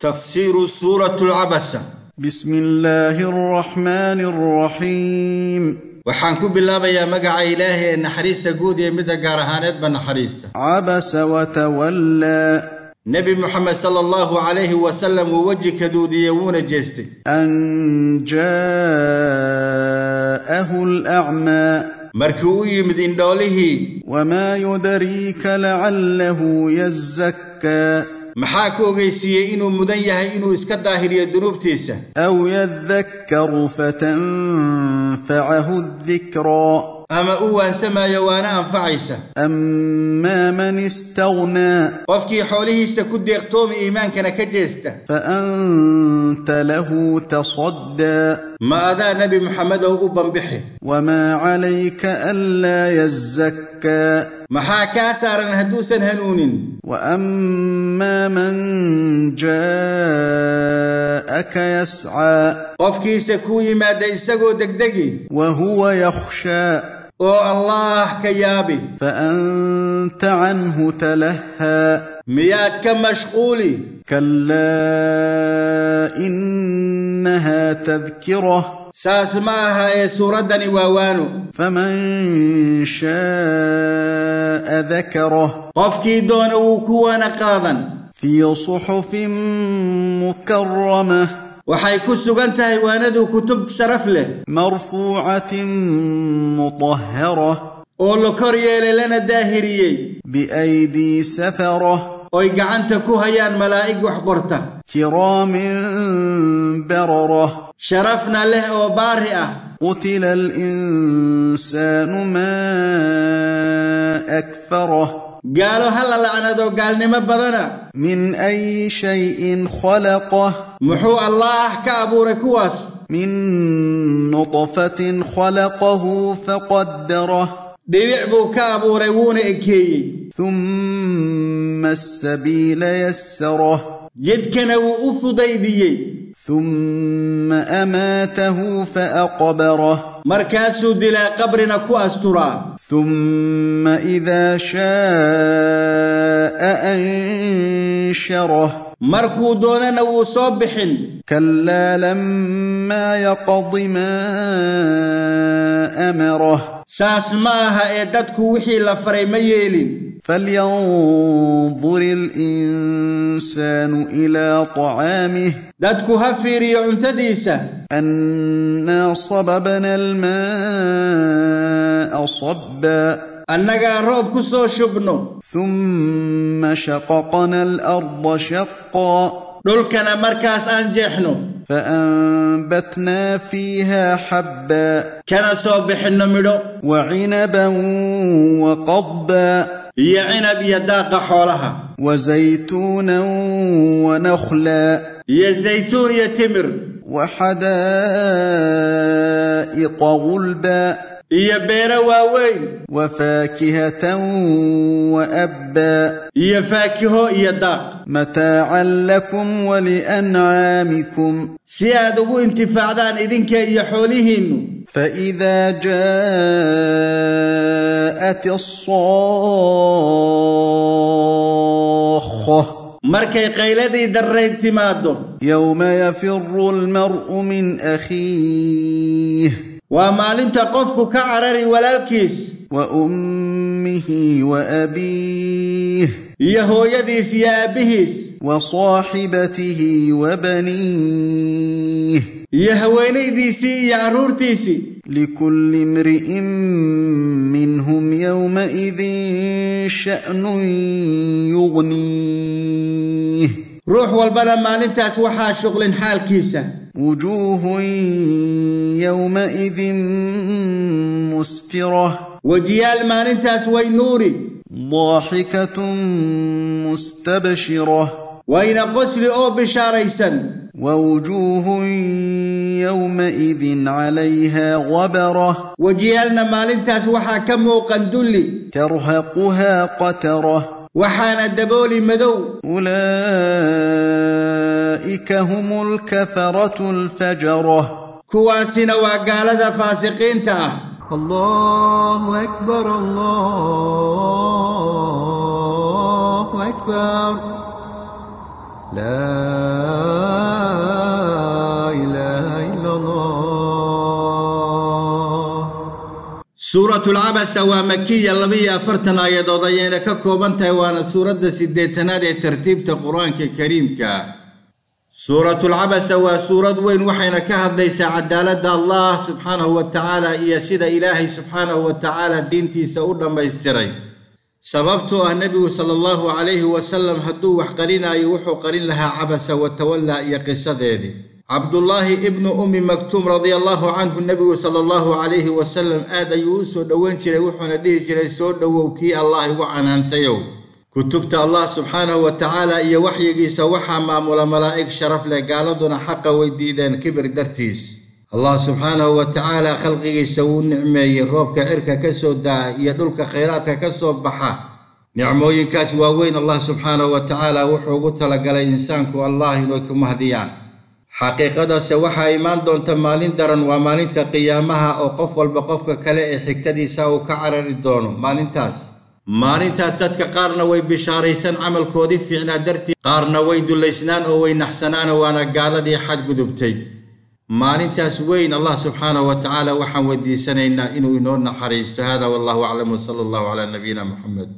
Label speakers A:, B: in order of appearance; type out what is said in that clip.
A: تفسير سورة العبسة.
B: بسم الله الرحمن الرحيم.
A: وحانكو بالله يا مقع إلهي أن حريستا قود يمدى قارهانات بن حريستا
B: عبس وتولى.
A: نبي محمد صلى الله عليه وسلم ووجه كدودي يوون جيستي.
B: أن جاءه الأعمى.
A: مركوي مدين دوله
B: وما يدريك لعله يزكى.
A: محاكو غيسي إنو مدن إنو إسكاد داهر يدنوب تيسا
B: أو يذكر فتنفعه الذكرى
A: أما أوان سما يوانا أنفعيسا
B: أما من استغنى.
A: وفكي حوله سكد يقتوم إيمان كان كجيستا
B: فأنت له تصدى.
A: ما أدى نبي محمد أبا بحي.
B: وما عليك ألا يزكى.
A: محاكاسارا هدوسا هنون
B: وأما من جاءك يسعى.
A: قفكي سكوي ما ديسقو دقدقي
B: وهو يخشى.
A: أو الله كيابي.
B: فأنت عنه تلهى.
A: مياد كم مشغولي
B: كلا
A: إنها تذكرة. ساسماها يسوردني ووانو.
B: فمن شاء ذكره
A: qofkii doona wuu ku waana qaadan
B: في صحف مكرمه
A: waxay ku sugan tahay waanadu kutub sharaf leh
B: مرفوعه مطهره
A: oo la kor yeelay lana daahiriyey
B: بايدي سفره
A: oy gacanta ku hayaan malaa'ig wax qorta
B: كرام برره
A: sharafna leh oo baari ah
B: قتل الإنسان ما أكفره.
A: قالوا هلا الله ذو قال نما بدنا
B: من أي شيء خلقه.
A: محو الله كابوركواس
B: من نطفة خلقه فقدره.
A: ببعبو عبو كابوريون إكي.
B: ثم السبيل يسره.
A: جد كان أفضي بيه
B: ثم أماته
A: فأقبره. مركاس دلا قبرنا كوأسترا
B: ثم إذا شاء
A: أنشره. مركو دون نو صبح.
B: كلا لما يقض ما أمره.
A: saas ma aha ee dadku wixii la faray ma yeelin.
B: Falyandur ilinsaanu ilaa tacaamih
A: dadku ha fiiriyo cuntadiisa.
B: Annaa sababna almaa sabba.
A: Annagaa roob ku soo shubno.
B: Uma shaqaqna alarda shaqaa
A: dhulkana markaas aan jeexno.
B: فأنبتنا فيها حبا.
A: كان صبح النمرو
B: وعنبا وقضبا.
A: يا عنب يا داق حولها.
B: وزيتونا ونخلا.
A: يا زيتون يا تمر.
B: وحدائق غلبا.
A: يا بير
B: وفاكهة وابا
A: iyo faakiho iyo daaq
B: متاعا لكم ولانعامكم
A: si aad ugu intifaacdaan idinka iyo xoolihiinnu
B: فاذا جاءت الصاخه
A: markay qayladii darrayd timaaddo
B: يوم يفر المرء من اخيه
A: waa maalinta qofku ka carari walaalkiis
B: وأمه وأبيه
A: يهو يديس يا بهس
B: وصاحبته وبنيه
A: يهو يديسي يا
B: لكل امرئ منهم يومئذ شأن يغنيه.
A: روح والبلما لنتاس وحا شغل حال كيسة
B: وجوه يومئذ مسفرة.
A: وجيال ما ننتاس وين
B: نوري؟ ضاحكة
A: مستبشرة. وين قسل أو بشاريسا
B: ووجوه يومئذ عليها غبرة.
A: وجيالنا ما ننتاس وحا كم وقندلي
B: ترهقها قترة.
A: وحان الدبولي مدو.
B: أولئك هم الكفرة الفجرة.
A: كواسنا وقال ذا فاسقين تأه
C: الله أكبر الله أكبر. لا
A: إله إلا الله. سورة العبس ومكية اللبية فرتنا يدودين ككوبنتا وأنا سورة سيدة تنادي ترتيب القرآن الكريم كا. Kariimka suuratulcabasa waa suurad weyn waxayna ka hadlaysaa cadaaladda allah subxaanahu wa tacaala iyo sida ilaahay subxaanahu wa tacaala diintiisa u dhammaystiray. Sababtoo ah nebigu sala allahu calayhi wasalam hadduu wax qarinaayo wuxuu qarin lahaa cabasa wa tawallaa iyo qisadeedii. Cabdullaahi ibnu ummi maktuum radia allahu canhu nebigu sala allahu calayhi wasalam aad ayuu u soo dhoweyn jiray wuxuuna dhihi jiray soo dhowow kii allah igu canaantayow kutubta allah subxaanahu wa tacaala iyo waxyigiisa waxaa maamula malaa'ig sharaf leh gaaladuna xaqa way diideen kibir dartiis. Allah subxaanahu wa tacaala khalqigiisa wuu nicmeeyey roobka cirka ka soo daa iyo dhulka khayraadka ka soo baxa. Nicmooyinkaas waaweyn allah subxaanahu wa tacaala wuxuu ugu talagalay insaanku allah inay ku mahdiyaan xaqiiqadase waxaa imaan doonta maalin daran waa maalinta qiyaamaha oo qof walba qofka kale ee xigtadiisa uu ka carari doono maalintaas maalintaas dadka qaarna way bishaaraysan camalkoodii fiicnaa dartii qaarna way dullaysnaan oo way naxsanaan waana gaaladii xadgudubtay maalintaas weyn allah subxaanahu wa tacaala waxaan weydiisanaynaa inuu inoo naxariisto. Hada wallahu aclam wsala allahu calaa nabiyina muxamed